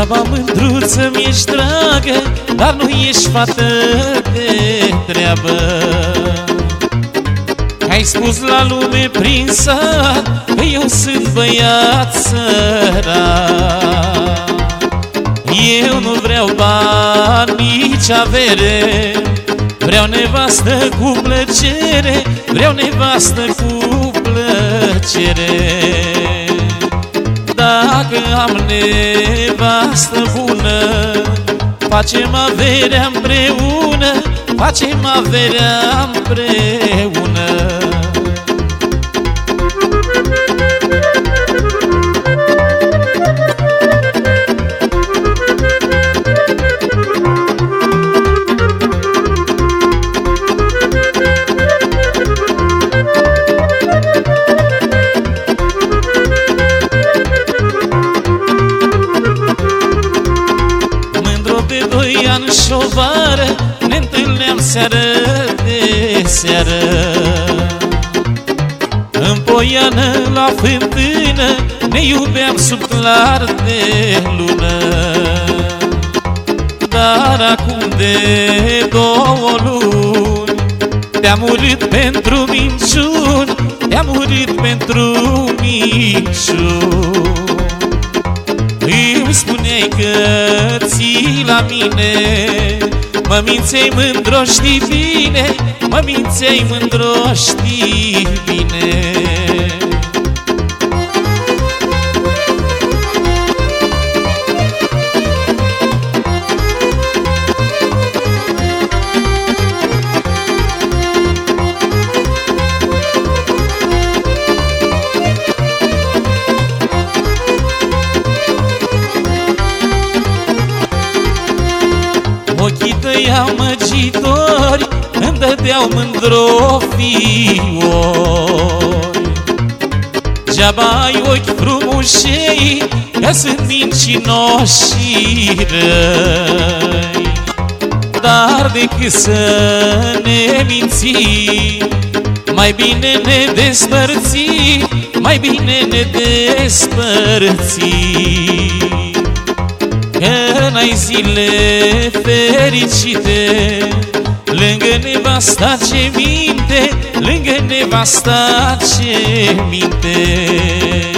Degeaba mândruță mi-ești dragă Dar nu ești fată de treabă. Ai spus la lume prin sat Că eu sunt băiat sărat Eu nu vreau bani, nici avere Vreau nevastă cu plăcere Vreau nevastă cu plăcere Dacă am nevastă bună Facem averea împreună Facem averea împreună o vară Ne întâlneam seară de seară. În poiană la fântână Ne iubeam sub clar de lună. Dar acum de două luni Te-am urât pentru minciuni Te-am urât pentru minciuni îmi spuneai că ții la mine. Mă minței mândro, știi bine Mă minței mândro, știi bine Ochii tăi amăgitori Îmi dădeau mândro fiori Geaba ai ochi frumușei Că sunt mincinoși și răi. Dar decât să ne mințim Mai bine ne despărțim Mai bine ne despărțim Că n-ai zile fericite. Lângă nevasta ce minte Lângă nevasta ce minte